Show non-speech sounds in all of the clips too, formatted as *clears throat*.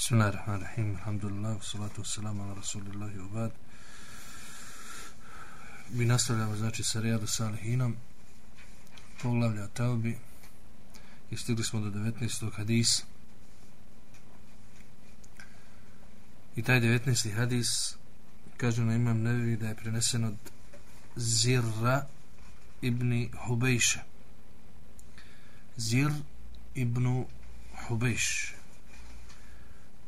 Bismillahirrahmanirrahim. Alhamdulillah, salatu wassalamu ala rasulillahi wa ba'd. Mi nastavljamo znači sa Rijadu Salihinom poglavlja Taubi i stigli smo do 19. hadisa. I taj 19. hadis kažu na imam nevi da je prenesen od Zirra ibn Hubejša. Zir ibn Hubejš.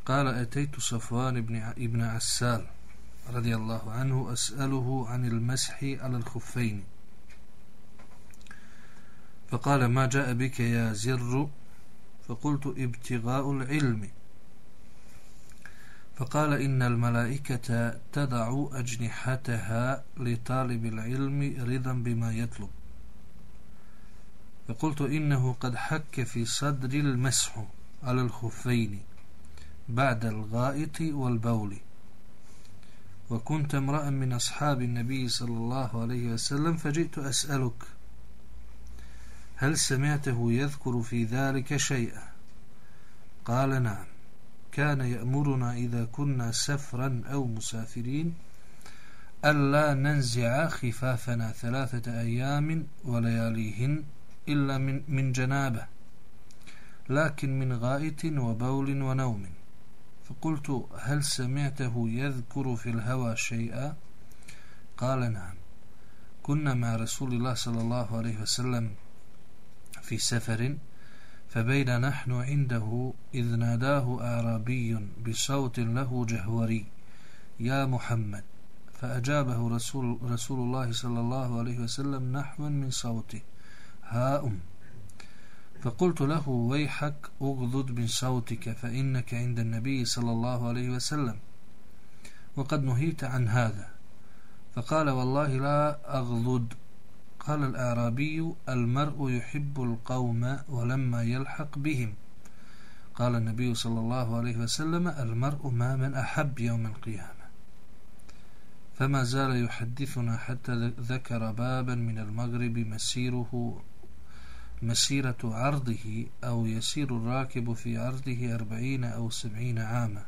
قال أتيت صفوان بن ابن عسال رضي الله عنه أسأله عن المسح على الخفين. فقال ما جاء بك يا زر؟ فقلت ابتغاء العلم. فقال إن الملائكة تضع أجنحتها لطالب العلم رضا بما يطلب. فقلت إنه قد حك في صدر المسح على الخفين. بعد الغائط والبول. وكنت امرأ من أصحاب النبي صلى الله عليه وسلم فجئت أسألك هل سمعته يذكر في ذلك شيئا؟ قال نعم. كان يأمرنا إذا كنا سفرا أو مسافرين ألا ننزع خفافنا ثلاثة أيام ولياليهن إلا من, جنابة لكن من غائط وبول ونوم. فقلت هل سمعته يذكر في الهوى شيئا؟ قال نعم. كنا مع رسول الله صلى الله عليه وسلم في سفر فبين نحن عنده إذ ناداه أعرابي بصوت له جهوري يا محمد. فأجابه رسول, رسول الله صلى الله عليه وسلم نحوا من صوته ها أم فقلت له ويحك اغضض من صوتك فإنك عند النبي صلى الله عليه وسلم. وقد نهيت عن هذا. فقال والله لا أغضض. قال الأعرابي المرء يحب القوم ولما يلحق بهم. قال النبي صلى الله عليه وسلم المرء ما من أحب يوم القيامة. فما زال يحدثنا حتى ذكر بابا من المغرب مسيره مسيرة عرضه أو يسير الراكب في عرضه أربعين أو سبعين عاما.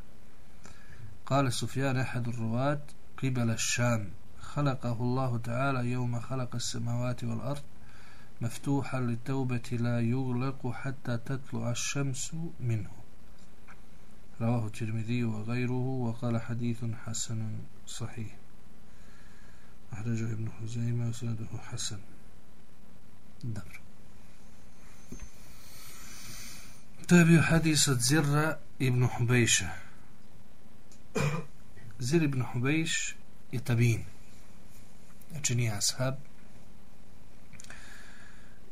قال سفيان أحد الرواة قبل الشام خلقه الله تعالى يوم خلق السماوات والأرض مفتوحا للتوبة لا يغلق حتى تطلع الشمس منه. رواه الترمذي وغيره وقال حديث حسن صحيح. أخرجه ابن خزيمة وسنده حسن. دبر. To je bio hadis od Zirra ibn Hubejš je tabin. Znači nije ashab.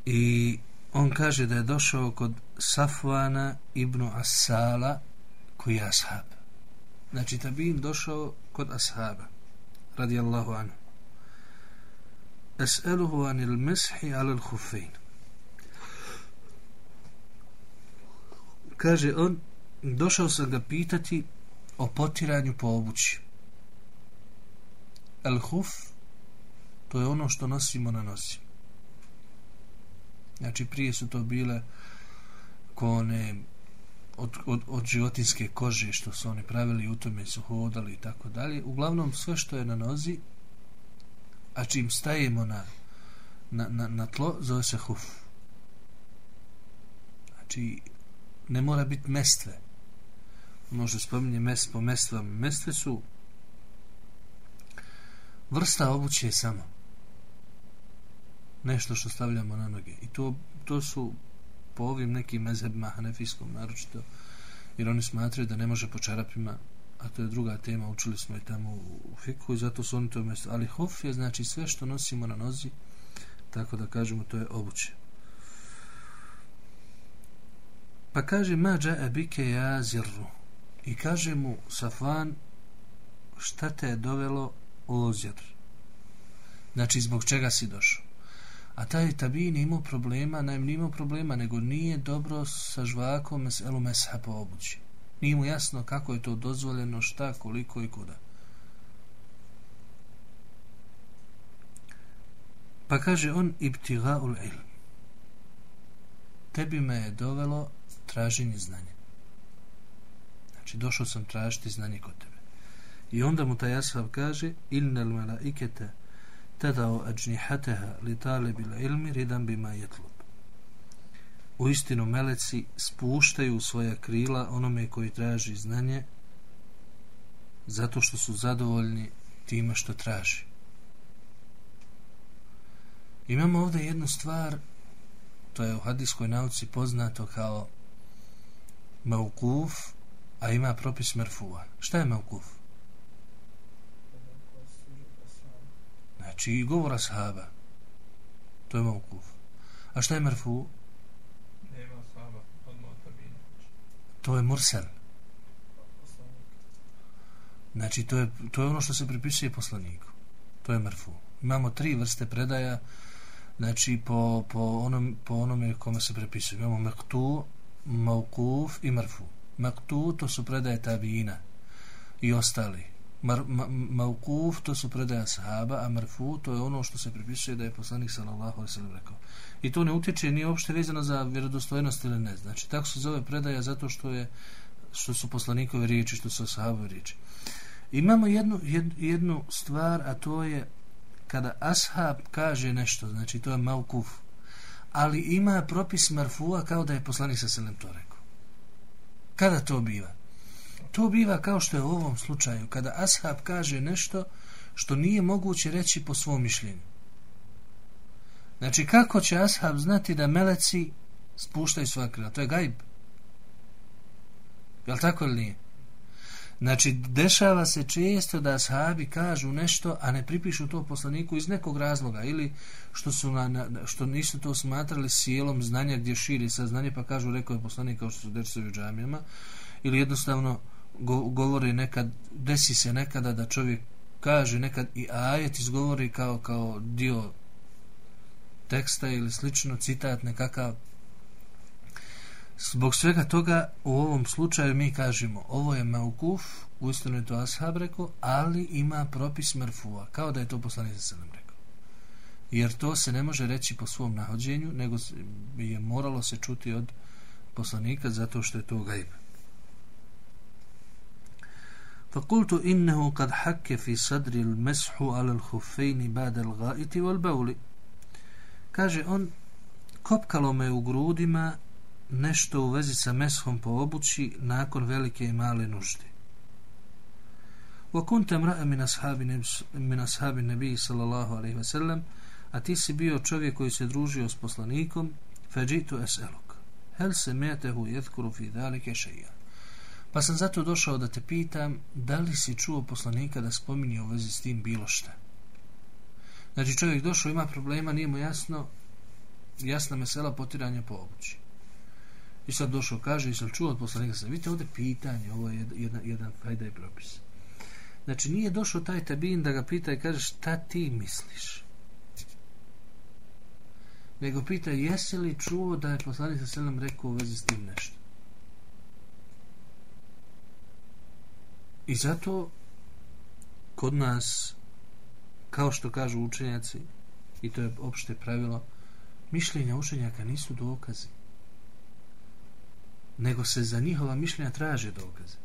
I on kaže da je došao kod Safvana ibn Asala koji je ashab. Znači tabin došao kod ashaba. Radijallahu anhu. Es'eluhu anil meshi ala al-hufein. Kaže on, došao sam ga pitati o potiranju po obući. El huf, to je ono što nosimo na nosi. Znači prije su to bile kone od, od, od životinske kože što su oni pravili u tome su hodali i tako dalje. Uglavnom sve što je na nozi a čim stajemo na, na, na, na tlo zove se huf. Znači ne mora biti mestve. Može spominje mes po mestvama. Mestve su vrsta obuće samo. Nešto što stavljamo na noge. I to, to su po ovim nekim mezhebima hanefijskom naročito jer oni smatraju da ne može po čarapima a to je druga tema, učili smo i tamo u fiku i zato su oni to mjesto. Ali hof je znači sve što nosimo na nozi, tako da kažemo to je obuće. Pa kaže mađa ebike ja zirru. I kaže mu Safan šta te je dovelo o zir. Znači zbog čega si došao. A taj tabin imao problema, najem imao problema, nego nije dobro sa žvakom elu mesha po obući. Nije mu jasno kako je to dozvoljeno, šta, koliko i kuda. Pa kaže on ibtiga'ul ilm. Tebi me je dovelo traženje znanja. Znači došao sam tražiti znanje kod tebe. I onda mu taj ashab kaže, innal malaikete tadao ajnihateha li talibil ilmi ridan bima jetlub. U istinu meleci spuštaju svoja krila onome koji traži znanje zato što su zadovoljni time što traži. Imamo ovdje jednu stvar, to je u hadijskoj nauci poznato kao maukuf, a ima propis merfua. Šta je maukuf? Znači, govora sahaba. To je maukuf. A šta je merfu? Nema sahaba, odmah. To je mursel. Znači, to je, to je ono što se pripisuje poslaniku. To je merfu. Imamo tri vrste predaja, znači, po, po, onom, po onome kome se pripisuje. Imamo mektu, maukuf i merfu. Mektu, to su predaje tabina i ostali. Mar, ma, maukuf, to su predaja sahaba, a merfu, to je ono što se pripisuje da je poslanik sallallahu sallam rekao. I to ne utječe, nije uopšte vezano za vjerodostojnost ili ne. Znači, tako se zove predaja zato što je što su poslanikove riječi, što su sahabove riječi. Imamo jednu, jednu stvar, a to je kada ashab kaže nešto, znači to je maukuf, ali ima propis marfua kao da je poslanik sa selem to rekao. Kada to biva? To biva kao što je u ovom slučaju, kada ashab kaže nešto što nije moguće reći po svom mišljenju. Znači, kako će ashab znati da meleci spuštaju svoja krila? To je gajb. Jel tako ili nije? Znači, dešava se često da sahabi kažu nešto, a ne pripišu to poslaniku iz nekog razloga, ili što, su na, na, što nisu to smatrali sjelom znanja gdje širi sa znanje, pa kažu, rekao je poslanik kao što su dečevi u džamijama, ili jednostavno go, govori nekad, desi se nekada da čovjek kaže nekad i ajet izgovori kao, kao dio teksta ili slično, citat nekakav, Zbog svega toga u ovom slučaju mi kažemo ovo je maukuf, uistinu je to ashab rekao, ali ima propis merfua, kao da je to poslanik za nam rekao. Jer to se ne može reći po svom nahođenju, nego je moralo se čuti od poslanika zato što je to gajb. فقلت إنه قد حك في صدر المسح على الخفين بعد الغائط والبول kaže on kopkalo me u grudima nešto u vezi sa meshom po obući nakon velike i male nužde. وكنت امرأ من أصحاب من أصحاب النبي صلى الله عليه وسلم a ti si bio čovjek koji se družio s poslanikom فجئت أسألك هل سمعته يذكر في ذلك شيئا pa sam zato došao da te pitam da li si čuo poslanika da spominje u vezi s tim bilo šta znači čovjek došao ima problema nije mu jasno jasna mesela potiranja po obući I sad došao, kaže, i sam čuo od poslanika, sam, vidite ovdje pitanje, ovo je jedan, jedan fajda i propis. Znači, nije došao taj tabin da ga pita i kaže, šta ti misliš? Nego pita, jesi li čuo da je poslanik sa selam rekao u vezi s tim nešto? I zato, kod nas, kao što kažu učenjaci, i to je opšte pravilo, mišljenja učenjaka nisu dokazi nego se za njihova mišljenja traže dokaze.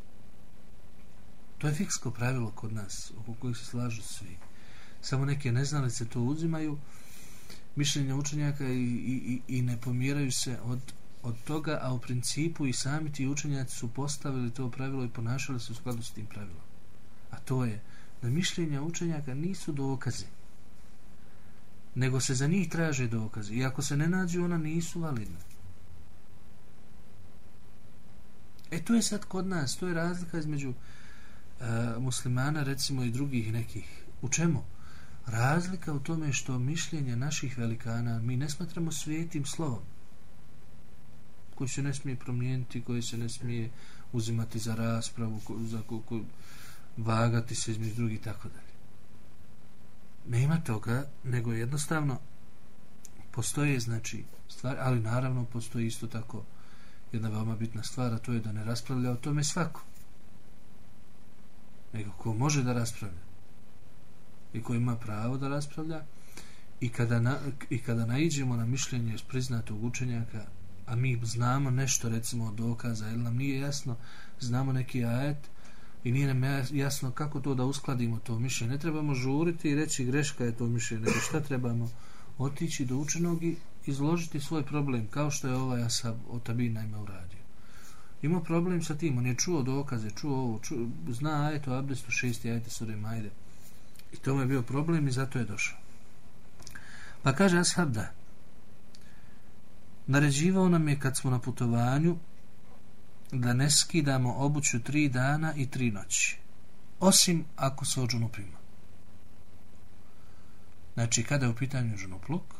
To je fiksko pravilo kod nas, oko kojih se slažu svi. Samo neke neznalice to uzimaju, mišljenja učenjaka i, i, i ne pomjeraju se od, od toga, a u principu i sami ti učenjaci su postavili to pravilo i ponašali se u skladu s tim pravilom. A to je da mišljenja učenjaka nisu dokaze, nego se za njih traže dokaze. I ako se ne nađu, ona nisu validne. E to je sad kod nas, to je razlika između uh, muslimana recimo i drugih nekih. U čemu? Razlika u tome što mišljenje naših velikana mi ne smatramo svijetim slovom koji se ne smije promijeniti, koji se ne smije uzimati za raspravu, ko, za ko, ko, vagati se između drugih i tako dalje. Nema toga, nego jednostavno postoje znači stvari, ali naravno postoji isto tako jedna veoma bitna stvar, a to je da ne raspravlja o tome svako. Nego ko može da raspravlja i ko ima pravo da raspravlja i kada, na, i kada naiđemo na mišljenje iz priznatog učenjaka a mi znamo nešto recimo od dokaza, ili nam nije jasno, znamo neki ajet i nije nam jasno kako to da uskladimo to mišljenje. Ne trebamo žuriti i reći greška je to mišljenje, nego šta trebamo otići do učenog i izložiti svoj problem, kao što je ovaj Asab od Tabina ima uradio. Imao problem sa tim, on je čuo dokaze, čuo ovo, čuo, zna ajet o abdestu šesti ajete sure Majde. I to mu je bio problem i zato je došao. Pa kaže Ashab da, naređivao nam je kad smo na putovanju da ne skidamo obuću tri dana i tri noći. Osim ako se od džunupima. Znači, kada je u pitanju džunupluk,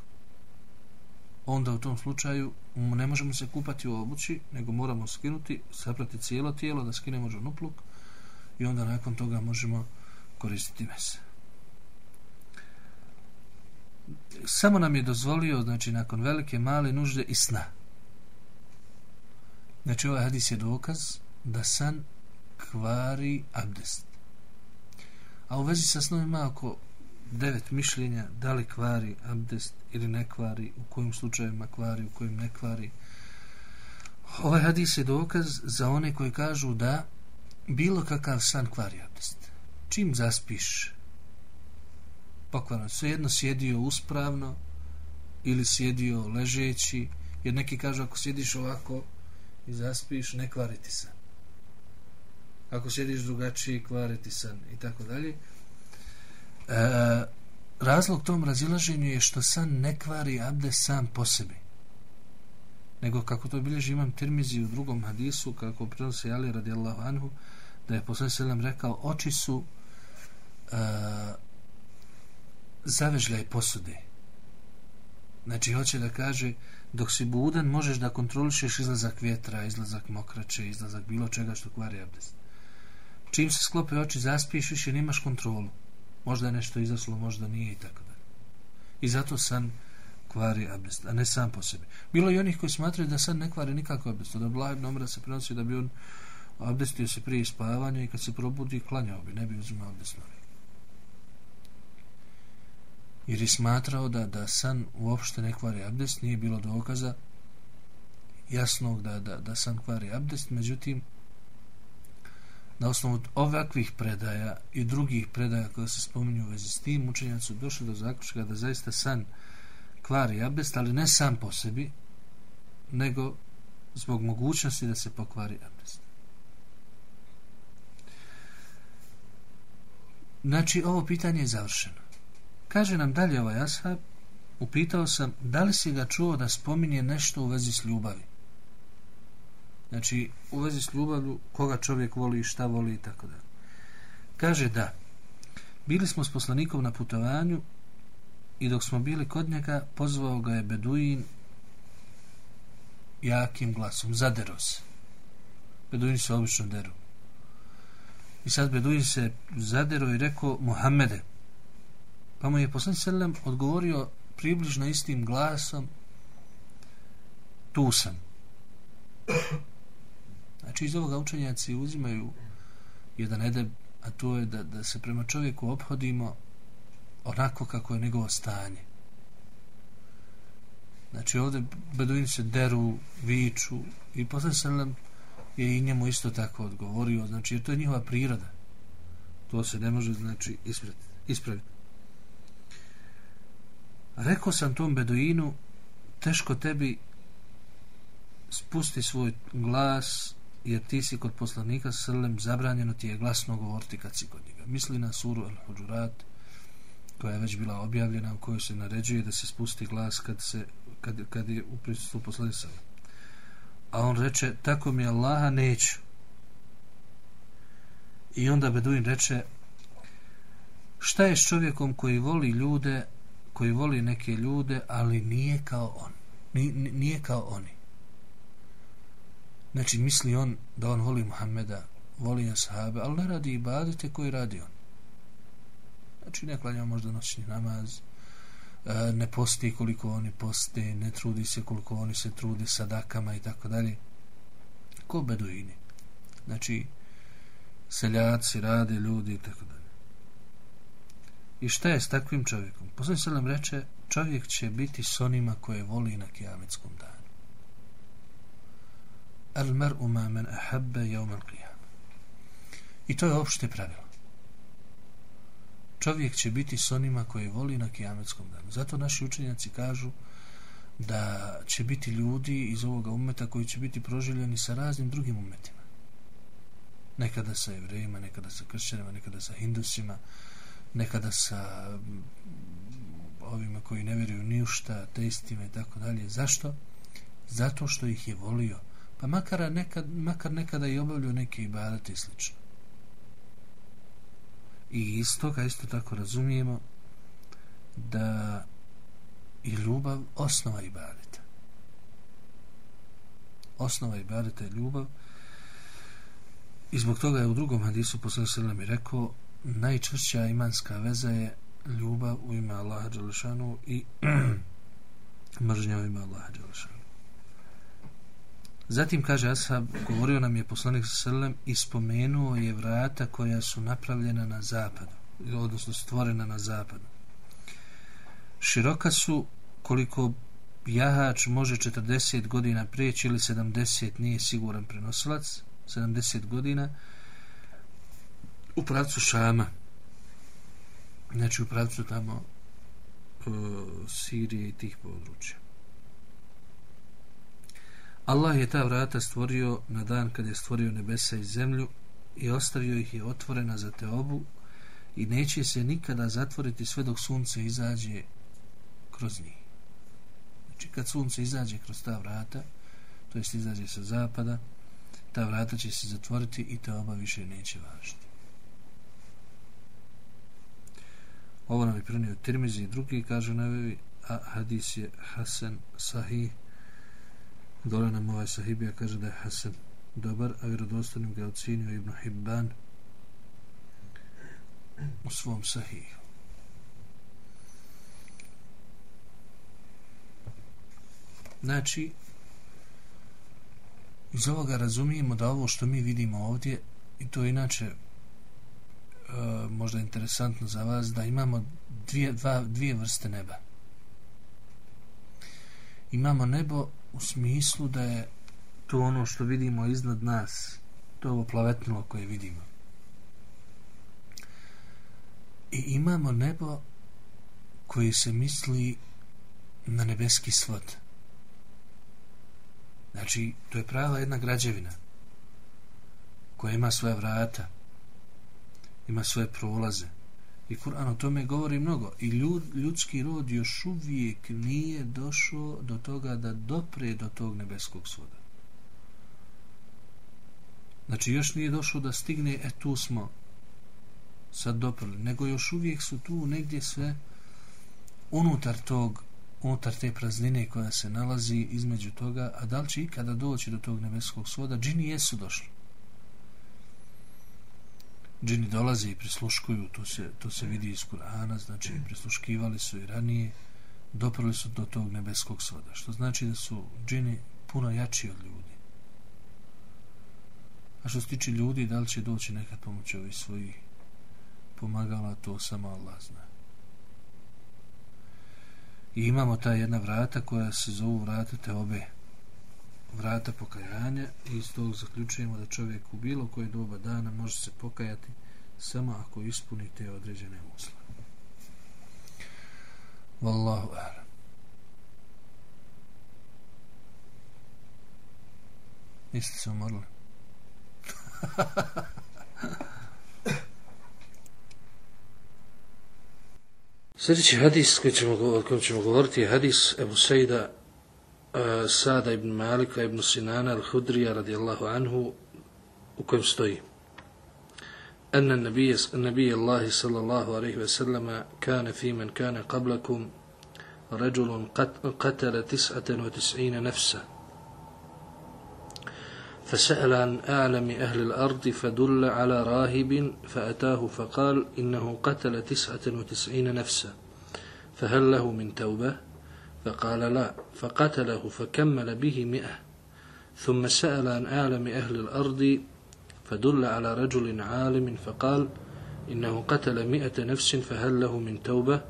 onda u tom slučaju ne možemo se kupati u obući, nego moramo skinuti, saprati cijelo tijelo, da skinemo džunupluk i onda nakon toga možemo koristiti mese. Samo nam je dozvolio, znači, nakon velike, male nužde i sna. Znači, ovaj hadis je dokaz da san kvari abdest. A u vezi sa snom ima oko devet mišljenja da li kvari abdest ili ne kvari, u kojim slučajevima kvari, u kojim ne kvari. Ovaj hadis je dokaz za one koji kažu da bilo kakav san kvari abdest. Čim zaspiš, pokvarno, svejedno sjedio uspravno ili sjedio ležeći, jer neki kažu ako sjediš ovako i zaspiš, ne kvariti san. Ako sjediš drugačiji, kvariti san i tako dalje. Razlog tom razilaženju je što san ne kvari abde sam po sebi. Nego kako to bilježi imam termizi u drugom hadisu, kako prenosi Ali radijallahu anhu, da je posle selam rekao, oči su e, zavežljaj posude. Znači, hoće da kaže, dok si budan, možeš da kontrolišeš izlazak vjetra, izlazak mokraće, izlazak bilo čega što kvari abdest. Čim se sklope oči, zaspiješ, više nemaš kontrolu. Možda je nešto izaslo, možda nije i tako da. I zato san kvari abdest, a ne sam po sebi. Bilo i onih koji smatraju da san ne kvari nikako abdest. Da Blah ibn se prenosi da bi on abdestio se prije spavanja i kad se probudi klanjao bi, ne bi uzimao abdest Jer je smatrao da, da san uopšte ne kvari abdest, nije bilo dokaza jasnog da, da, da san kvari abdest, međutim na osnovu ovakvih predaja i drugih predaja koje se spominju u vezi s tim, učenjaci su došli do zaključka da zaista san kvari abdest, ali ne sam po sebi, nego zbog mogućnosti da se pokvari abdest. Znači, ovo pitanje je završeno. Kaže nam dalje ovaj ashab, upitao sam, da li si ga čuo da spominje nešto u vezi s ljubavi? Znači, u vezi s ljubavlju, koga čovjek voli, šta voli i tako da. Kaže da, bili smo s poslanikom na putovanju i dok smo bili kod njega, pozvao ga je Beduin jakim glasom, zadero se. Beduini se obično deru. I sad Beduin se zadero i rekao, Muhammede, pa mu je poslanik sallam odgovorio približno istim glasom, tu sam. Znači iz ovoga učenjaci uzimaju jedan edeb, a to je da, da se prema čovjeku obhodimo onako kako je njegovo stanje. Znači ovdje beduini se deru, viču i sallam je i njemu isto tako odgovorio, znači jer to je njihova priroda. To se ne može znači ispraviti. Rekao sam tom beduinu, teško tebi spusti svoj glas jer ti si kod poslanika srlem zabranjeno ti je glasno govoriti kad si kod njega. Misli na suru al huđurat koja je već bila objavljena u kojoj se naređuje da se spusti glas kad, se, kad, kad je u prisutstvu poslanika A on reče, tako mi Allaha neću. I onda Beduin reče, šta je s čovjekom koji voli ljude, koji voli neke ljude, ali nije kao on. Nije kao oni. Znači, misli on da on voli Muhammeda, voli ashabe, ali ne radi i badite koji radi on. Znači, ne klanja možda noćni namaz, e, ne posti koliko oni poste, ne trudi se koliko oni se trude sadakama i tako dalje. Ko beduini. Znači, seljaci, rade ljudi i tako dalje. I šta je s takvim čovjekom? Posljedno se nam reče, čovjek će biti s onima koje voli na kijametskom danu. Al mar'u ma man ahabba yawm I to je opšte pravilo. Čovjek će biti s onima koji voli na kijametskom danu. Zato naši učenjaci kažu da će biti ljudi iz ovoga umeta koji će biti proživljeni sa raznim drugim umetima. Nekada sa jevrejima, nekada sa kršćanima, nekada sa hindusima, nekada sa mm, ovima koji ne vjeruju ni u šta, teistima i tako dalje. Zašto? Zato što ih je volio. Pa makar, nekad, makar nekada i obavljaju neke ibadate i slično. I iz toga isto tako razumijemo da i ljubav osnova ibadeta. Osnova ibadeta je ljubav i zbog toga je u drugom hadisu poslanik mi rekao najčvršća imanska veza je ljubav u ime Allaha Đelešanu i *clears throat* mržnja u ime Allaha Đelešanu. Zatim kaže Ashab, govorio nam je poslanik sallam i spomenuo je vrata koja su napravljena na zapadu, odnosno stvorena na zapadu. Široka su koliko jahač može 40 godina prijeći ili 70 nije siguran prenosilac 70 godina u pravcu Šama znači u pravcu tamo uh, Sirije i tih područja Allah je ta vrata stvorio na dan kad je stvorio nebesa i zemlju i ostavio ih je otvorena za teobu i neće se nikada zatvoriti sve dok sunce izađe kroz njih. Znači kad sunce izađe kroz ta vrata, to jest izađe sa zapada, ta vrata će se zatvoriti i ta oba više neće važiti. Ovo nam je prenio Tirmizi i drugi, kažu navevi, a hadis je Hasan Sahih. Dole nam ovaj Sahibija kaže da je Hasan dobar, a vjerodostanim ga ocinio Ibn Hibban u svom Sahih. Znači, iz ovoga razumijemo da ovo što mi vidimo ovdje, i to je inače e, možda interesantno za vas, da imamo dvije, dva, dvije vrste neba. Imamo nebo u smislu da je to ono što vidimo iznad nas, to ovo plavetnilo koje vidimo. I imamo nebo koji se misli na nebeski svod. Znači, to je prava jedna građevina koja ima svoje vrata, ima svoje prolaze. I Kur'an o tome govori mnogo. I ljud, ljudski rod još uvijek nije došao do toga da dopre do tog nebeskog svoda. Znači, još nije došao da stigne, e tu smo sad doprli. Nego još uvijek su tu negdje sve unutar tog unutar te praznine koja se nalazi između toga, a da li će ikada doći do tog nebeskog svoda, džini jesu došli. Džini dolaze i prisluškuju, to se, to se vidi iz Kur'ana, znači prisluškivali su i ranije, doprli su do tog nebeskog svoda, što znači da su džini puno jači od ljudi. A što se tiče ljudi, da li će doći nekad pomoći ovih svojih pomagala, to samo Allah zna. I imamo ta jedna vrata koja se zovu vrata te obe vrata pokajanja i iz tog zaključujemo da čovjek u bilo koje doba dana može se pokajati samo ako ispuni te određene uslove. Wallahu a'lam. Jeste se umorili? *laughs* Sljedeći hadis koji ćemo, o kojem ćemo govoriti je hadis Ebu Sejda Sada ibn Malika ibn Sinana al-Hudrija radijallahu anhu u kojem stoji أن النبي النبي الله صلى الله عليه وسلم كان في من كان قبلكم رجل قتل تسعة وتسعين نفسا. فسأل عن أعلم أهل الأرض فدل على راهب فأتاه فقال إنه قتل تسعة وتسعين نفسا فهل له من توبة؟ فقال لا فقتله فكمل به مئة. ثم سأل عن أعلم أهل الأرض فدل على رجل عالم فقال إنه قتل مئة نفس فهل له من توبة؟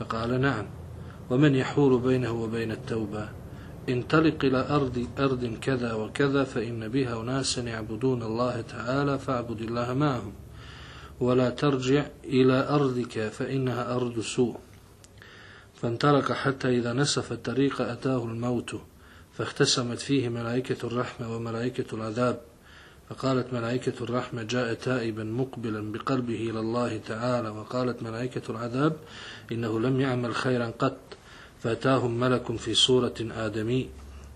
فقال نعم. ومن يحول بينه وبين التوبة؟ انطلق إلى أرض أرض كذا وكذا فإن بها أناسا يعبدون الله تعالى فاعبد الله معهم. ولا ترجع إلى أرضك فإنها أرض سوء. فانطلق حتى إذا نسف الطريق أتاه الموت فاختسمت فيه ملائكة الرحمة وملائكة العذاب. فقالت ملائكة الرحمة جاء تائبا مقبلا بقلبه إلى الله تعالى وقالت ملائكة العذاب إنه لم يعمل خيرا قط. فأتاهم ملك في صورة آدمي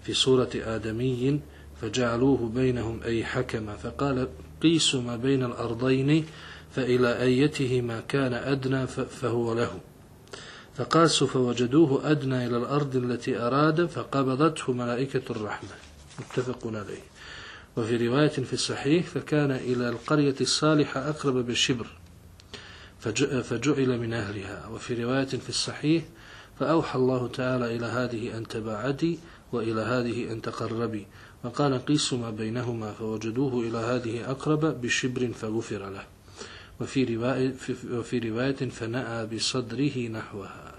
في صورة آدمي فجعلوه بينهم أي حكما فقال قيسوا ما بين الأرضين فإلى أيته ما كان أدنى فهو له. فقاسوا فوجدوه أدنى إلى الأرض التي أراد فقبضته ملائكة الرحمة. متفق عليه. وفي رواية في الصحيح فكان إلى القرية الصالحة أقرب بالشبر فجعل من أهلها. وفي رواية في الصحيح فأوحى الله تعالى إلى هذه أن تباعدي وإلى هذه أن تقربي. وقال قيسوا ما بينهما فوجدوه إلى هذه أقرب بشبر فغفر له. وفي رواية, وفي رواية فنأى بصدره نحوها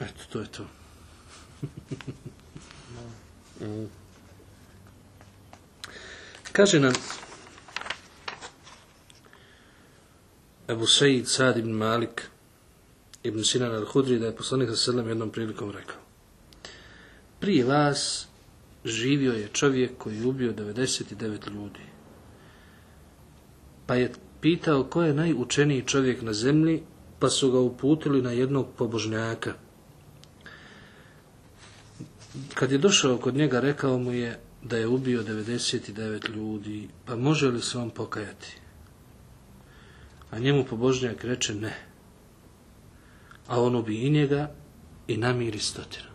Eto, to je to. Kaže nam Ebu Sejid Sad ibn Malik ibn Sinan al-Hudri da je poslanik sa selem jednom prilikom rekao prije vas živio je čovjek koji je ubio 99 ljudi. pa je pitao ko je najučeniji čovjek na zemlji, pa su ga uputili na jednog pobožnjaka. Kad je došao kod njega, rekao mu je da je ubio 99 ljudi, pa može li se on pokajati? A njemu pobožnjak reče ne. A on ubi i njega i namiri stotinu.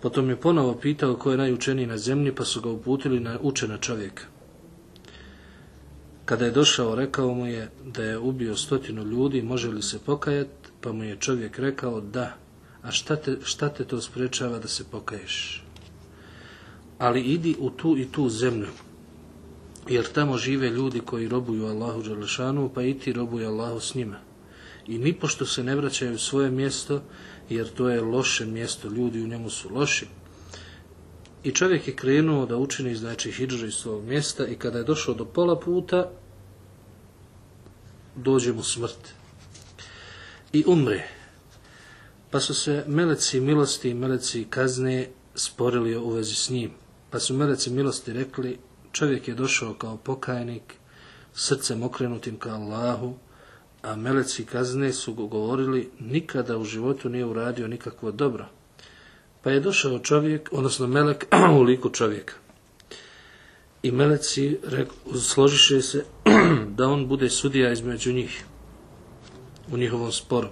Potom je ponovo pitao ko je najučeniji na zemlji, pa su ga uputili na učena čovjeka. Kada je došao, rekao mu je da je ubio stotinu ljudi, može li se pokajati, pa mu je čovjek rekao da, a šta te, šta te to sprečava da se pokaješ? Ali idi u tu i tu zemlju, jer tamo žive ljudi koji robuju Allahu Đalešanu, pa i ti robuju Allahu s njima. I nipošto se ne vraćaju u svoje mjesto, jer to je loše mjesto, ljudi u njemu su loši. I čovjek je krenuo da učini znači hidžu iz svog mjesta i kada je došao do pola puta, dođe mu smrt. I umre. Pa su se meleci milosti i meleci kazne sporili u vezi s njim. Pa su meleci milosti rekli, čovjek je došao kao pokajnik, srcem okrenutim ka Allahu, a meleci kazne su govorili nikada u životu nije uradio nikakvo dobro. Pa je došao čovjek, odnosno melek *clears throat* u liku čovjeka. I meleci složiše se *clears throat* da on bude sudija između njih u njihovom sporu.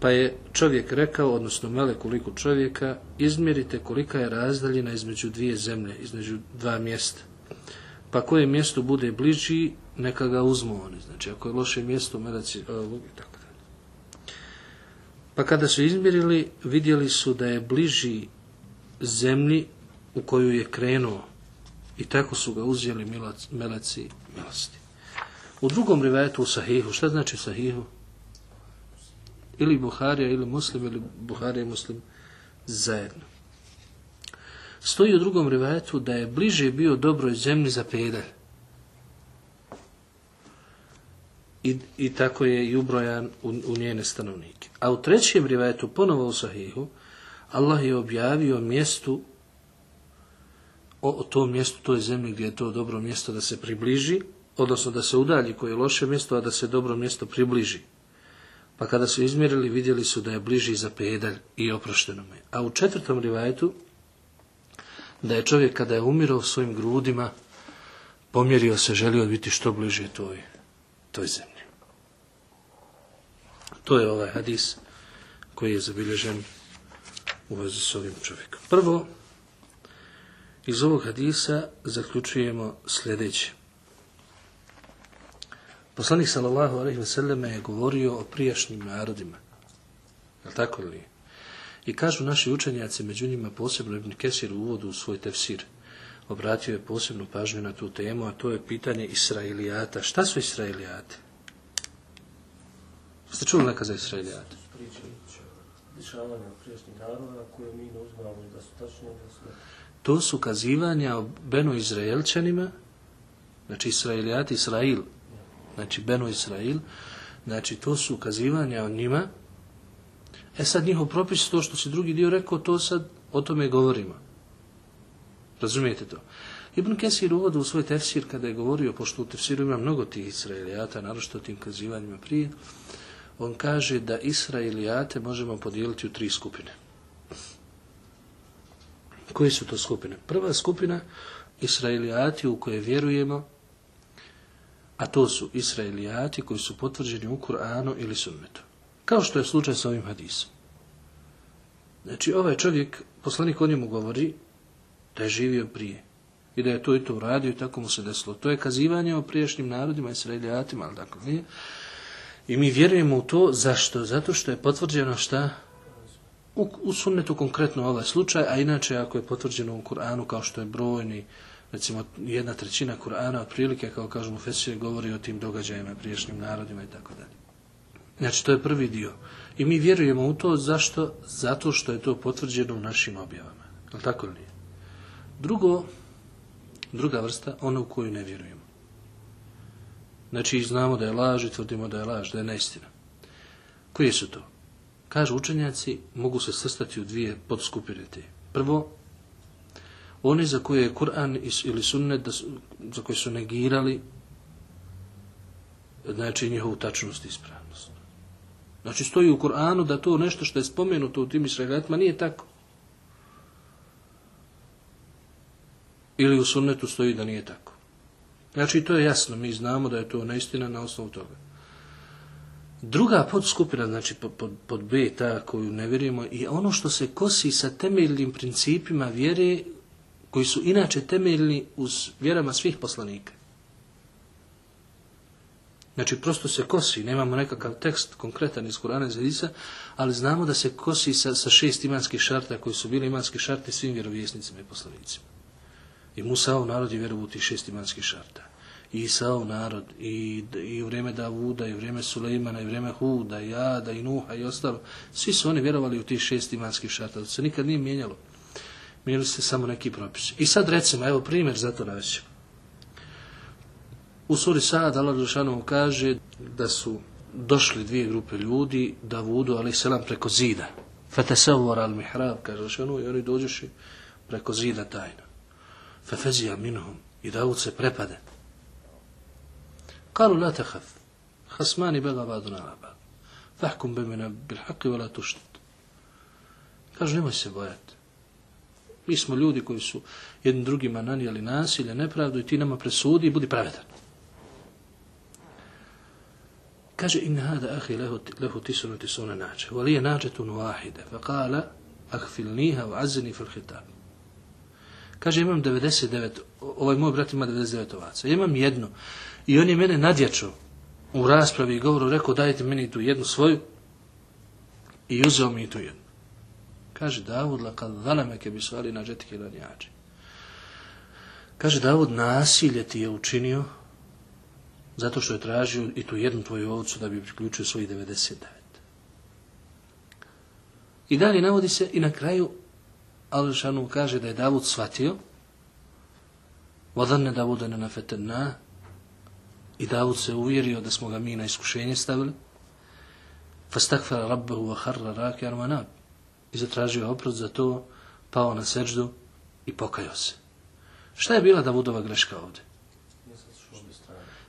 Pa je čovjek rekao, odnosno melek u liku čovjeka, izmjerite kolika je razdaljina između dvije zemlje, između dva mjesta. Pa koje mjesto bude bliži, neka ga uzmu oni. Znači, ako je loše mjesto, meleci, i tako dalje. Pa kada su izmjerili, vidjeli su da je bliži zemlji u koju je krenuo. I tako su ga uzeli meleci milosti. U drugom rivajetu u Sahihu, šta znači Sahihu? Ili Buharija, ili Muslim, ili Buharija i Muslim zajedno. Stoji u drugom rivajetu da je bliže bio dobroj zemlji za pedalj. I, I tako je i ubrojan u, u njene stanovnike. A u trećem rivajetu, ponovo u Sahihu, Allah je objavio mjestu o, o tom mjestu, toj zemlji gdje je to dobro mjesto da se približi, odnosno da se udalji koje je loše mjesto, a da se dobro mjesto približi. Pa kada su izmjerili, vidjeli su da je bliži za pedalj i oprošteno mu je. A u četvrtom rivajetu, da je čovjek kada je umirao svojim grudima, pomjerio se, želio biti što bliže toj, toj zemlji. To je ovaj hadis koji je zabilježen u vezi s ovim čovjekom. Prvo, iz ovog hadisa zaključujemo sljedeće. Poslanik sallallahu alejhi ve selleme je govorio o prijašnjim narodima. Je tako li? I kažu naši učenjaci, među njima posebno Ibn Kesir u uvodu u svoj tefsir, obratio je posebnu pažnju na tu temu, a to je pitanje Israilijata. Šta su Israilijati? Ste čuli nekad za Israelijate? priče dešavanja prijašnjih naroda koje mi ne uzmamo da su tačne da su To su kazivanja o Benu Izraelčanima, znači Israelijati, Israil, znači Benu Israil, znači to su kazivanja o njima. E sad njihov propis, to što si drugi dio rekao, to sad o tome govorimo. Razumijete to? Ibn Kesir uvodu u svoj tefsir kada je govorio, pošto u tefsiru ima mnogo tih Israelijata, naročito tim kazivanjima prije, on kaže da Israelijate možemo podijeliti u tri skupine. Koje su to skupine? Prva skupina, Israelijati u koje vjerujemo, a to su Israelijati koji su potvrđeni u Kur'anu ili sunnetu. Kao što je slučaj sa ovim hadisom. Znači, ovaj čovjek, poslanik o njemu govori da je živio prije i da je to i to uradio i tako mu se desilo. To je kazivanje o priješnjim narodima, Israelijatima, ali tako nije. I mi vjerujemo u to, zašto? Zato što je potvrđeno šta? U, u sunnetu konkretno ovaj slučaj, a inače ako je potvrđeno u Kur'anu kao što je brojni, recimo jedna trećina Kur'ana otprilike, kao kažemo Fesije, govori o tim događajima, priješnjim narodima i tako dalje. Znači, to je prvi dio. I mi vjerujemo u to, zašto? Zato što je to potvrđeno u našim objavama. Je li tako ili nije? Drugo, druga vrsta, ona u koju ne vjerujemo. Znači, znamo da je laž i tvrdimo da je laž, da je neistina. Koje su to? Kažu učenjaci, mogu se srstati u dvije podskupine te. Prvo, oni za koje je Kur'an ili sunnet, da za koje su negirali, znači njihovu tačnost i ispravnost. Znači, stoji u Kur'anu da to nešto što je spomenuto u tim israelijatima nije tako. Ili u sunnetu stoji da nije tako. Znači, to je jasno, mi znamo da je to neistina na osnovu toga. Druga podskupina, znači pod, pod, B, ta koju ne vjerujemo, je ono što se kosi sa temeljnim principima vjere, koji su inače temeljni uz vjerama svih poslanika. Znači, prosto se kosi, nemamo nekakav tekst konkretan iz Kurana iz Hadisa, ali znamo da se kosi sa, sa šest imanskih šarta koji su bili imanski šarti svim vjerovjesnicima i poslanicima. I Musaov narod je vjerovu tih šest imanskih šarta. I Isaov narod, i, i u vrijeme Davuda, i u vrijeme Sulejmana, i u vrijeme Huda, i Ada, i Nuha, i ostalo. Svi su oni vjerovali u tih šest imanskih šarta. To se nikad nije mijenjalo. Mijenjali se samo neki propisi. I sad recimo, evo primjer za to navećemo. U suri Sad Allah kaže da su došli dvije grupe ljudi Davudu ali selam preko zida. Fatesavvar al mihrab kaže Đelšanovu i oni dođuši preko zida tajno. Fafezija minhum i se prepade. Tehaf. Hasmani bega baduna na bad. Fahkum bemina bil haqi wa la tuštit. Kažu nemoj se. Mi smo ljudi koji su jednim drugima nanijeli nasilje, nepravdu i ti nama presudi i budi pravedan. Kaže, in hada ahi lehu, lehu tisunu tisuna nađe, wali je nađetun wahide, fa kala, ahfilniha wa azini fil hitab. Kaže, imam 99, ovaj moj brat ima 99 ovaca, imam jednu, i on je mene nadjačao u raspravi i govoru, rekao, dajte meni tu jednu svoju, i uzeo mi tu jednu. Kaže, Davud, la kad zaleme ke bi svali nađetike lanjači. Kaže, Davud, nasilje ti je učinio, zato što je tražio i tu jednu tvoju ovcu da bi priključio svojih 99. I dalje navodi se i na kraju Alšanu kaže da je Davud shvatio Vodane Davuda ne nafetenna i Davud se uvjerio da smo ga mi na iskušenje stavili fastakfara rabbahu wa harra raki armanab i zatražio oprost za to pao na seđdu i pokajao se. Šta je bila Davudova greška ovdje?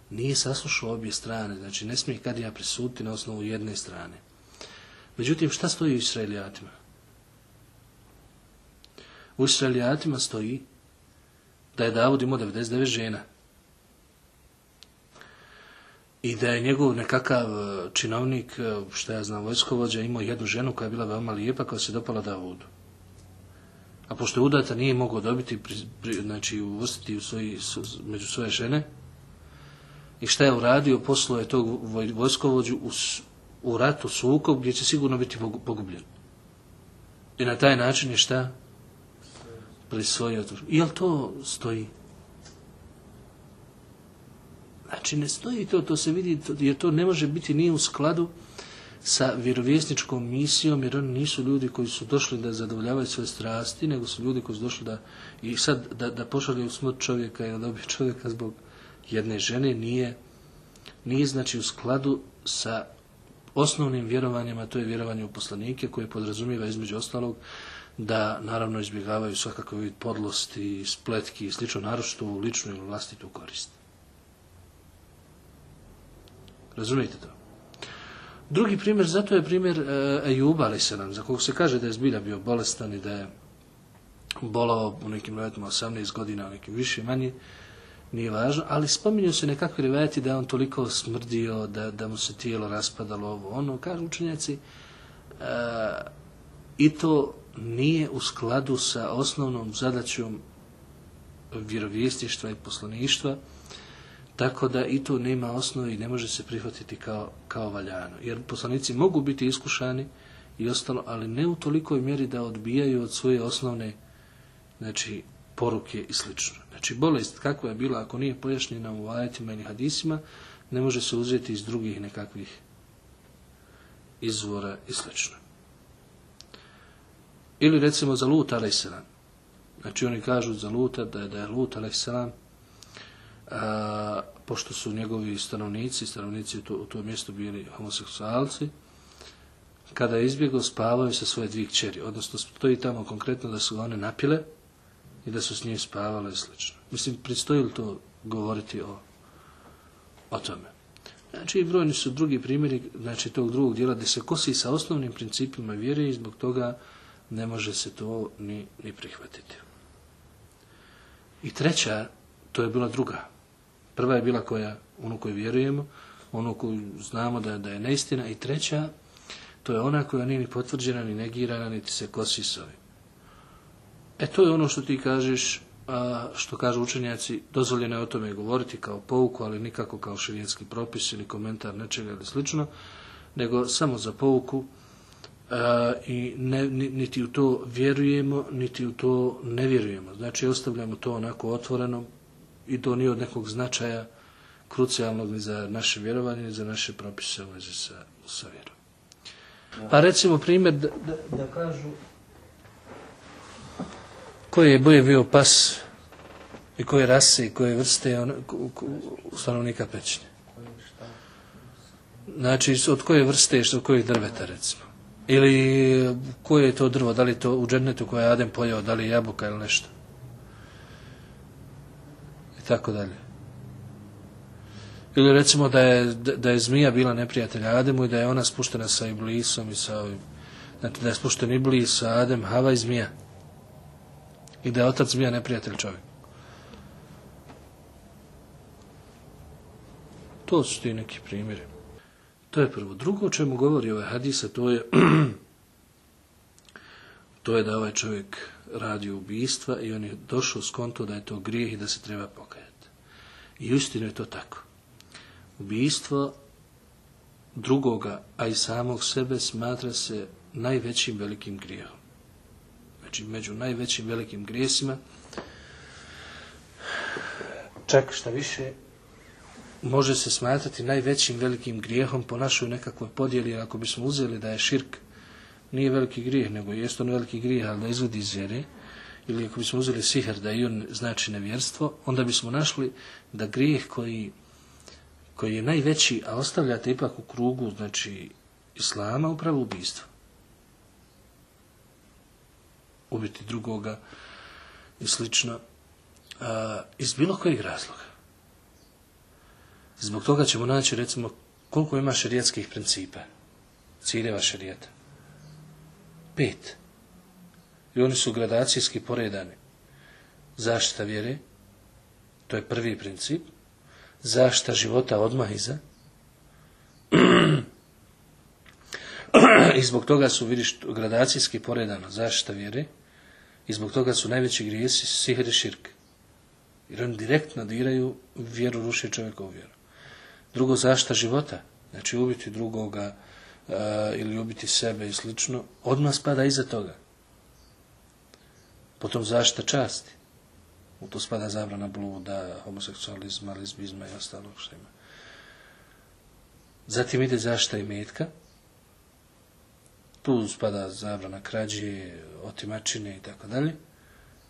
nije saslušao obje strane, znači ne smije kad ja prisuti na osnovu jedne strane. Međutim, šta stoji u Israelijatima? U Israelijatima stoji da je Davud imao 99 žena i da je njegov nekakav e, činovnik, e, što ja znam, vojskovođa, imao jednu ženu koja je bila veoma lijepa, koja se dopala Davudu. A pošto je udata, nije mogao dobiti, znači uvrstiti u svoji, među svoje žene, I šta je uradio? Poslao je tog voj- vojskovođu u, u ratu sukob gdje će sigurno biti pogu- pogubljen. I na taj način je šta? Prisvojio. I jel to stoji? Znači ne stoji to, to se vidi, jer to ne može biti nije u skladu sa vjerovjesničkom misijom, jer oni nisu ljudi koji su došli da zadovoljavaju svoje strasti, nego su ljudi koji su došli da i sad da, da pošalju smrt čovjeka ili dobije čovjeka zbog jedne žene nije, nije znači u skladu sa osnovnim vjerovanjima, to je vjerovanje u poslanike koje podrazumijeva između ostalog da naravno izbjegavaju svakakve vid podlosti, spletki i slično, naročito u ličnu ili vlastitu korist. Razumijete to? Drugi primjer, zato je primjer e, Ejuba, ali se nam, za kog se kaže da je zbilja bio bolestan i da je bolao u nekim rivajetima 18 godina, u nekim više manje, nije važno, ali spominju se nekakvi rivajeti da je on toliko smrdio, da, da mu se tijelo raspadalo ovo, ono, kažu učenjaci, e, i to nije u skladu sa osnovnom zadaćom vjerovijestištva i poslaništva, tako da i to nema osnovi i ne može se prihvatiti kao, kao valjano. Jer poslanici mogu biti iskušani i ostalo, ali ne u tolikoj mjeri da odbijaju od svoje osnovne znači, poruke i slično. Znači, bolest kakva je bila, ako nije pojašnjena u ajetima ili hadisima, ne može se uzeti iz drugih nekakvih izvora i slično. Ili recimo za Lut a.s. Znači oni kažu za Luta da je, da je Lut a.s. Pošto su njegovi stanovnici, stanovnici u to, u to mjestu bili homoseksualci, kada je izbjegao spavaju sa svoje dvije kćeri. Odnosno, stoji tamo konkretno da su one napile i da su s njim spavale i slično. Mislim, pristoji li to govoriti o, o tome? Znači, brojni su drugi primjeri znači, tog drugog dijela gdje se kosi sa osnovnim principima vjere i zbog toga ne može se to ni, ni prihvatiti. I treća, to je bila druga. Prva je bila koja, onu koju vjerujemo, onu koju znamo da, da je neistina. I treća, to je ona koja nije ni potvrđena, ni negirana, niti se kosi s ovim. E to je ono što ti kažeš, a, što kažu učenjaci, dozvoljeno je o tome govoriti kao pouku, ali nikako kao širijetski propis ili komentar nečega ili slično, nego samo za pouku, i ne, niti u to vjerujemo, niti u to ne vjerujemo. Znači, ostavljamo to onako otvoreno i to nije od nekog značaja krucijalnog ni za naše vjerovanje, ni za naše propise u vezi sa, sa vjerom. Pa recimo primjer da, da, da kažu koje je boje bio pas i koje rase i koje vrste on, stanovnika pećine. Znači, od koje vrste, od kojih drveta, recimo. Ili koje je to drvo, da li to u džernetu koje je Adem pojao, da li je jabuka ili nešto. I tako dalje. Ili recimo da je, da je zmija bila neprijatelja Ademu i da je ona spuštena sa Iblisom i sa ovim. Znači da je spušten Iblis, Adem, Hava i zmija. I da je otac zmija neprijatelj čovjek. To su ti neki primjeri. To je prvo. Drugo o čemu govori ovaj hadisa, to je *clears throat* to je da ovaj čovjek radi ubijstva i on je došao s konto da je to grijeh i da se treba pokajati. I uistinu je to tako. Ubijstvo drugoga, a i samog sebe smatra se najvećim velikim grijehom. Znači, među najvećim velikim grijesima čak šta više može se smatrati najvećim velikim grijehom po našoj nekakvoj podjeli, ako bismo uzeli da je širk nije veliki grijeh, nego je on veliki grijeh, ali da izvodi iz vjere, ili ako bismo uzeli siher da i on znači nevjerstvo, onda bismo našli da grijeh koji, koji je najveći, a ostavljate ipak u krugu, znači, islama, upravo ubijstvo. Ubiti drugoga i slično, a, iz bilo kojeg razloga. Zbog toga ćemo naći, recimo, koliko ima šerijetskih principa, ciljeva šerijeta. Pet. I oni su gradacijski poredani. Zaštita vjere, to je prvi princip. Zaštita života odmah iza. *clears throat* I zbog toga su, vidiš, gradacijski poredano zaštita vjere. I zbog toga su najveći grijesi sihr i širk. Jer oni direktno diraju vjeru, ruše čovjekovu vjeru. Drugo, zašta života. Znači, ubiti drugoga uh, ili ubiti sebe i slično, odmah spada iza toga. Potom zašta časti. U to spada zabrana bluda, homoseksualizma, lesbizma i ostalog što ima. Zatim ide zašta i metka. Tu spada zabrana krađe, otimačine i tako dalje,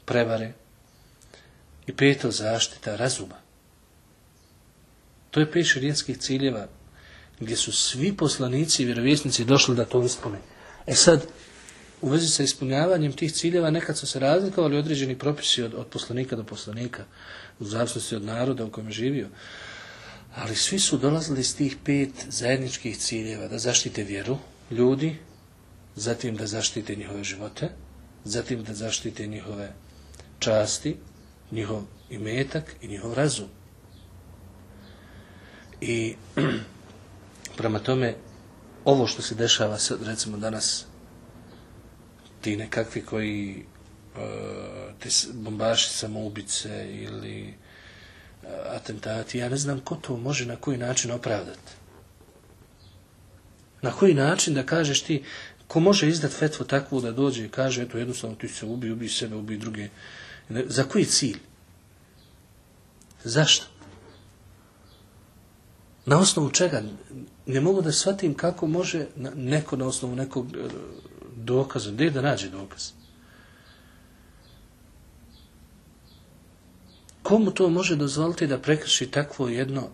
prevare. I peto, zaštita razuma. To je pet širijetskih ciljeva gdje su svi poslanici i vjerovjesnici došli da to ispune. E sad, u vezi sa ispunjavanjem tih ciljeva nekad su se razlikovali određeni propisi od, od poslanika do poslanika, u zavisnosti od naroda u kojem je živio. Ali svi su dolazili iz tih pet zajedničkih ciljeva da zaštite vjeru ljudi, zatim da zaštite njihove živote, zatim da zaštite njihove časti, njihov imetak i njihov razum. I *clears throat* prema tome, ovo što se dešava sad, recimo danas, ti nekakvi koji te bombaši samoubice ili uh, atentati, ja ne znam ko to može na koji način opravdati. Na koji način da kažeš ti, ko može izdat fetvu takvu da dođe i kaže, eto jednostavno ti se ubi, ubi sebe, ubi druge. Za koji cilj? Zašto? Na osnovu čega? Ne mogu da shvatim kako može neko na osnovu nekog e, dokaza. Gdje da nađe dokaz? Komu to može dozvoliti da prekrši takvo jedno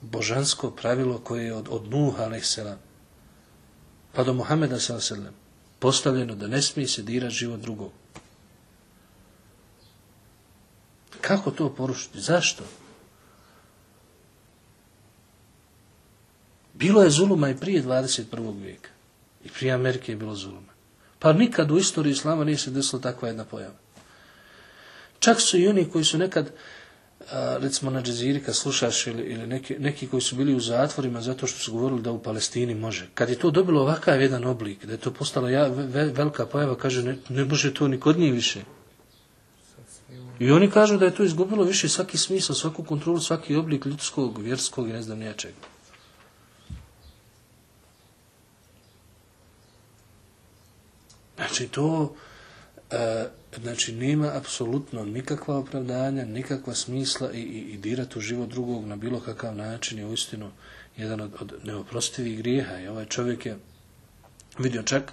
božansko pravilo koje je od, od Nuh a.s. pa do Muhameda s.a.s. postavljeno da ne smije se dirati život drugog? Kako to porušiti? Zašto? Bilo je zuluma i prije 21. vijeka. I prije Amerike je bilo zuluma. Pa nikad u istoriji islama nije se desila takva jedna pojava. Čak su i oni koji su nekad, recimo na džeziri kad slušaš ili, ili neki, neki koji su bili u zatvorima zato što su govorili da u Palestini može. Kad je to dobilo ovakav jedan oblik, da je to postala ja, ve, velika pojava, kaže ne, ne može to ni kod njih više. I oni kažu da je to izgubilo više svaki smisao, svaku kontrolu, svaki oblik ljudskog, vjerskog i ne znam nijačega. Znači to e, znači nema apsolutno nikakva opravdanja, nikakva smisla i, i, i dirati u život drugog na bilo kakav način je uistinu jedan od, od neoprostivih grijeha. I ovaj čovjek je vidio čak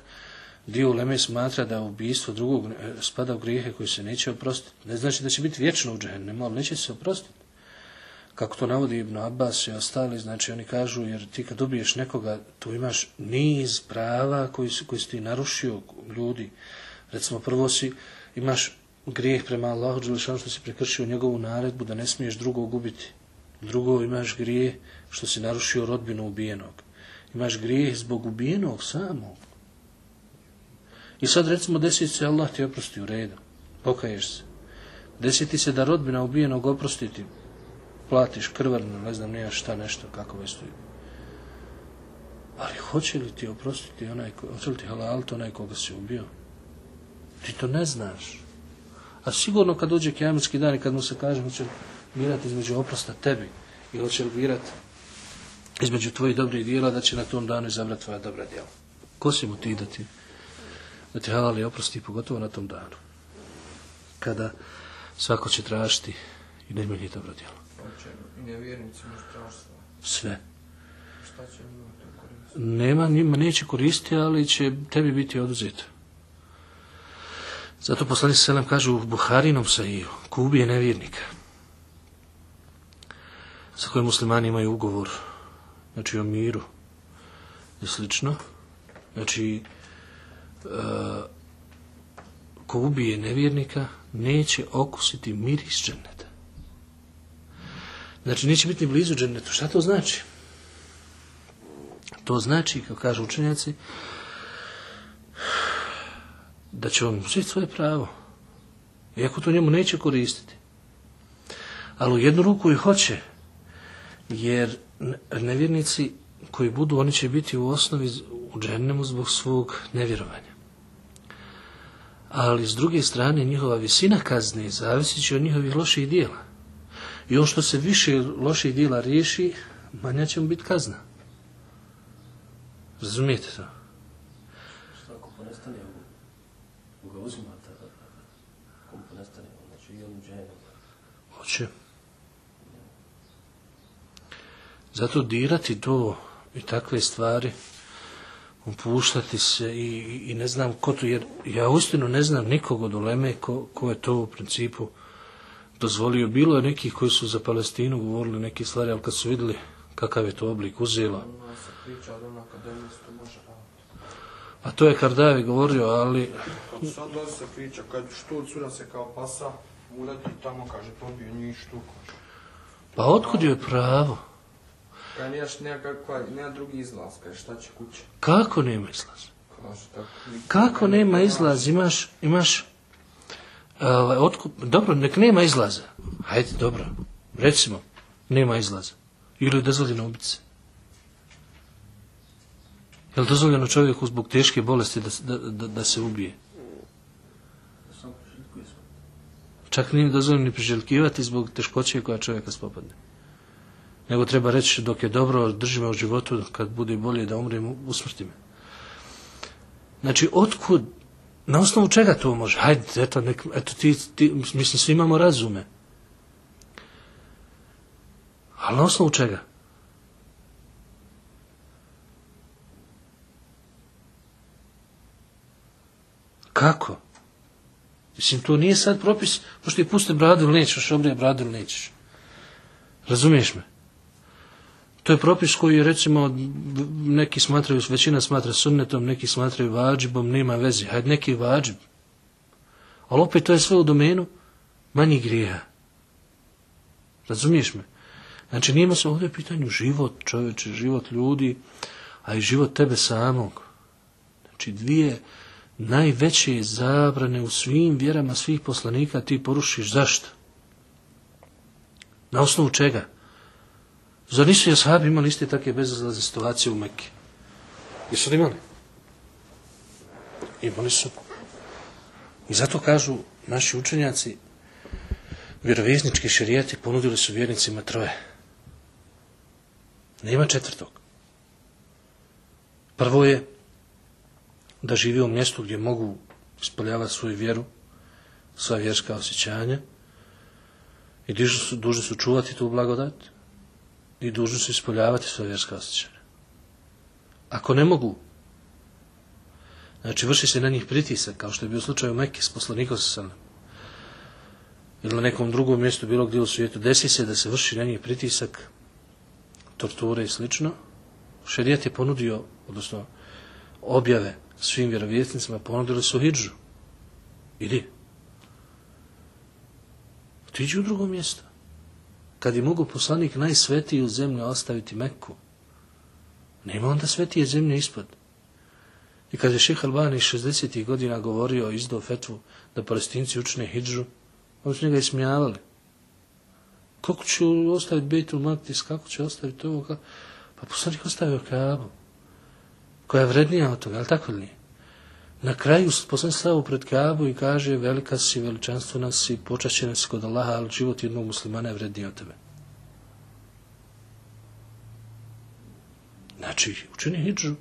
dio Leme smatra da ubijstvo drugog e, spada u grijehe koji se neće oprostiti. Ne znači da će biti vječno u džehennemu, ali neće se oprostiti. Kako to navodi Ibn Abbas i ostali, znači oni kažu, jer ti kad ubiješ nekoga, tu imaš niz prava koji, koji si ti narušio ljudi. Recimo, prvo si imaš grijeh prema Allahu Đelešanu što si prekršio njegovu naredbu da ne smiješ drugog ubiti. Drugo, imaš grijeh što si narušio rodbinu ubijenog. Imaš grijeh zbog ubijenog samog. I sad recimo desi se Allah ti oprosti u redu. Pokaješ se. Desiti se da rodbina ubijenog oprostiti platiš krvarno, ne znam nija šta, nešto, kako već stoji. Ali hoće li ti oprostiti onaj, hoće li ti halal to onaj koga si ubio? Ti to ne znaš. A sigurno kad dođe kijametski dan i kad mu se kaže, hoće li birati između oprosta tebi i hoće li birati između tvojih dobrih dijela, da će na tom danu izabrati tvoja dobra dijela. Ko si mu ti da ti, da ti halal i oprosti, pogotovo na tom danu? Kada svako će tražiti i najmanje dobro dijelo. I nevjernici mu strašno. Sve. Šta će njima to koristiti? Nema, njima neće koristiti, ali će tebi biti oduzeto. Zato poslanik selam kaže u Buharinom sahiju, ko ubije nevjernika, sa kojim muslimani imaju ugovor, znači o miru i slično, znači uh, ko ubije nevjernika, neće okusiti miris dženeta. Znači, neće biti blizu džennetu. Šta to znači? To znači, kao kažu učenjaci, da će on uzeti svoje pravo. Iako to njemu neće koristiti. Ali u jednu ruku i hoće. Jer nevjernici koji budu, oni će biti u osnovi u džennemu zbog svog nevjerovanja. Ali s druge strane njihova visina kazne zavisit će od njihovih loših dijela. I on što se više loših dijela riješi, manja će mu biti kazna. Razumijete to? Šta ako ponestane, u ga uzimate, ako ponestane, znači i on. Hoće. Zato dirati to i takve stvari upuštati se i, i, ne znam ko to, jer ja uistinu ne znam nikog od uleme ko, ko je to u principu dozvolio. Bilo je nekih koji su za Palestinu govorili neke stvari, ali kad su vidjeli kakav je to oblik uzela, da akademiji se to a je Kardavi govorio, ali Kako sad dozi se priča, kad štul cura se kao pasa, uleti tamo, kaže, pobio njih štuku. pa otkud joj pravo? Kaj nemaš nekakva, nema drugi izlaz, kaže, šta će kuće? Kako nema tako. Kako nema izlaz? Imaš, imaš, ovaj, otkup, dobro, nek nema izlaza. Hajde, dobro, recimo, nema izlaza. Ili je dozvoljeno ubiti se. Je li dozvoljeno čovjeku zbog teške bolesti da, da, da, se ubije? Čak nije dozvoljeno ni priželjkivati zbog teškoće koja čovjeka spopadne. Nego treba reći dok je dobro, drži me u životu, kad bude bolje da umrem, usmrti me. Znači, otkud, na osnovu čega to može? Hajde, eto, nek, eto ti, ti, mislim, svi imamo razume. Ali na osnovu čega? Kako? Mislim, to nije sad propis, pošto ti puste bradu ili nećeš, obrije bradu ili nećeš. Razumiješ me? To je propis koji recimo, neki smatraju, većina smatra sunnetom, neki smatraju vađibom, nema veze. Hajde, neki vađib. Ali opet to je sve u domenu manjih grijeha. Razumiješ me? Znači, nijemo se ovdje pitanju život čovječe, život ljudi, a i život tebe samog. Znači, dvije najveće zabrane u svim vjerama svih poslanika ti porušiš. Zašto? Na osnovu čega? Zar nisu jashabi imali iste takve bezazlazne situacije u Mekke? Jesu li imali? Imali su. I zato kažu naši učenjaci, vjerovjesnički šerijati ponudili su vjernicima troje. Nema četvrtog. Prvo je da živi u mjestu gdje mogu ispoljavati svoju vjeru, sva vjerska osjećanja i dužni su, su čuvati tu blagodat i dužni su ispoljavati svoje vjerska osjećanja. Ako ne mogu, znači vrši se na njih pritisak, kao što je bio slučaj u Mekke s poslanikom sa ili na nekom drugom mjestu, bilo gdje u svijetu, desi se da se vrši na njih pritisak, torture i slično, šerijat je ponudio, odnosno objave svim vjerovjesnicima, ponudili su hidžu. Idi. Otiđi u drugo mjesto. Kad je mogu poslanik najsvetiju zemlju ostaviti Mekku, nema onda svetije zemlje ispod. I kad je šeha Albani 60. godina govorio, izdao fetvu da palestinci učine hidžu, oni su njega ismijavali. Kako ću ostaviti Bejtul Maktis, kako će ostaviti ovo? Pa poslanik ostavio Kaabu, koja je vrednija od toga, ali tako li nije? Na kraju poslanik stavu pred Kaabu i kaže velika si, veličanstvena si, počašćena si kod Allaha, ali život jednog muslimana je vredniji od tebe. Znači, učini hidžu,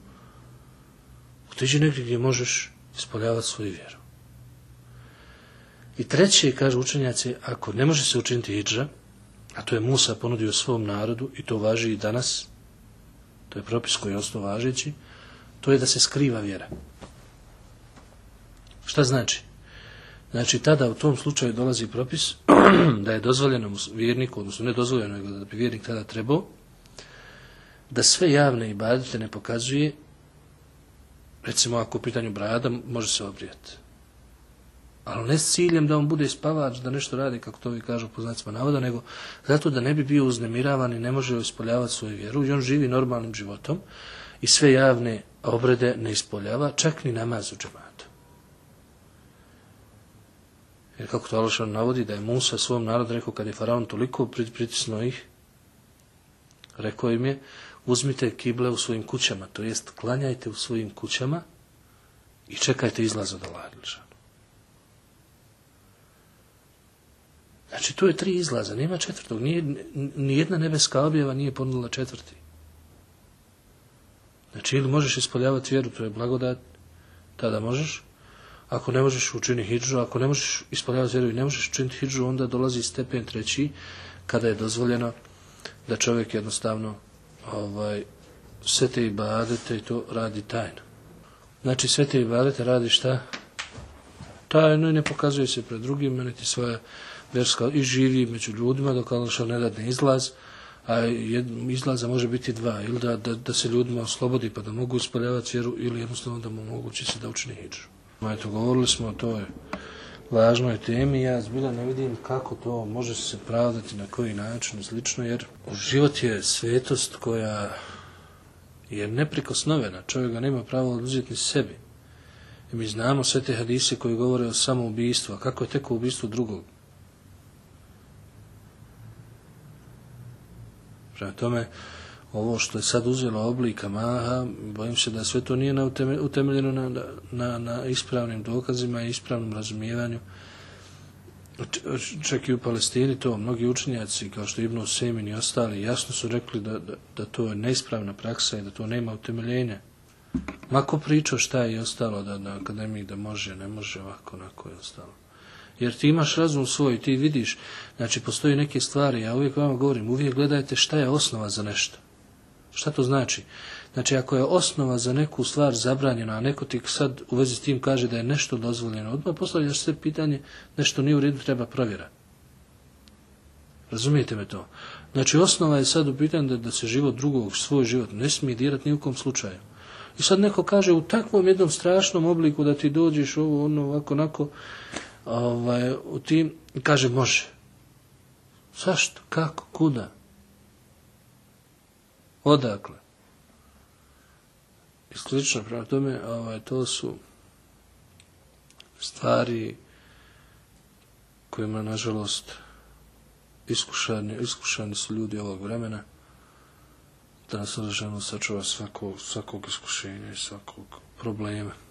otiđi negdje gdje možeš ispoljavati svoju vjeru. I treće, kaže učenjaci, ako ne može se učiniti hidža, a to je Musa ponudio svom narodu i to važi i danas, to je propis koji je ostao važeći, to je da se skriva vjera. Šta znači? Znači, tada u tom slučaju dolazi propis *clears throat* da je dozvoljeno vjerniku, odnosno ne dozvoljeno, nego da bi vjernik tada trebao, da sve javne ibadete ne pokazuje, recimo ako u pitanju brada, može se obrijati. Ali ne s ciljem da on bude spavač, da nešto radi, kako to vi kažu poznacima navoda, nego zato da ne bi bio uznemiravan i ne može ispoljavati svoju vjeru i on živi normalnim životom i sve javne obrede ne ispoljava, čak ni namaz u džematu. Jer kako to Alšan navodi, da je Musa svom narodu rekao kad je faraon toliko prit- pritisnuo ih, rekao im je, uzmite kible u svojim kućama, to jest klanjajte u svojim kućama i čekajte izlaz od Đelešanu. Znači, tu je tri izlaza, nema četvrtog. Nije, ni jedna nebeska objava nije ponudila četvrti. Znači, ili možeš ispoljavati vjeru, to je blagodat, tada možeš. Ako ne možeš učini hidžu, ako ne možeš ispoljavati vjeru i ne možeš učiniti hidžu, onda dolazi stepen treći, kada je dozvoljeno da čovjek jednostavno ovaj, sve te ibadete i to radi tajno. Znači sve te ibadete radi šta? Tajno i ne pokazuje se pred drugima, niti svoja vjerska i živi među ljudima dok Allah ne dadne izlaz, a izlaza može biti dva, ili da, da, da se ljudima oslobodi pa da mogu uspoljavati vjeru, ili jednostavno da mu omogući se da učini hijđu. Eto, govorili smo o toj važnoj temi, ja zbilja ne vidim kako to može se pravdati, na koji način slično, jer život je svetost koja je neprikosnovena, čovjek ga nema pravo oduzeti ni sebi. I mi znamo sve te hadise koji govore o samoubistvu, a kako je teko ubistvu drugog. Prema tome, ovo što je sad uzelo oblika maha, bojim se da sve to nije utemeljeno na, na, na ispravnim dokazima i ispravnom razumijevanju. Čak i u Palestini to mnogi učenjaci, kao što Ibn Semin i ostali, jasno su rekli da, da, da to je neispravna praksa i da to nema utemeljenja. Mako pričao šta je i ostalo da na akademiji da može, ne može ovako, onako je ostalo. Jer ti imaš razum svoj, ti vidiš, znači postoji neke stvari, ja uvijek vama govorim, uvijek gledajte šta je osnova za nešto. Šta to znači? Znači, ako je osnova za neku stvar zabranjena, a neko ti sad u vezi s tim kaže da je nešto dozvoljeno, odmah postavljaš se pitanje, nešto nije u redu, treba provjera. Razumijete me to? Znači, osnova je sad u pitanju da, da se život drugog, svoj život, ne smije dirati ni u kom slučaju. I sad neko kaže u takvom jednom strašnom obliku da ti dođeš ovo, ono, ovako, onako, ovaj, u tim, kaže može. Zašto? Kako? Kuda? Odakle? I slično, prema tome, ovaj, to su stvari kojima, nažalost, iskušani, iskušani su ljudi ovog vremena, da nas sačuva svakog, svakog iskušenja i svakog problema.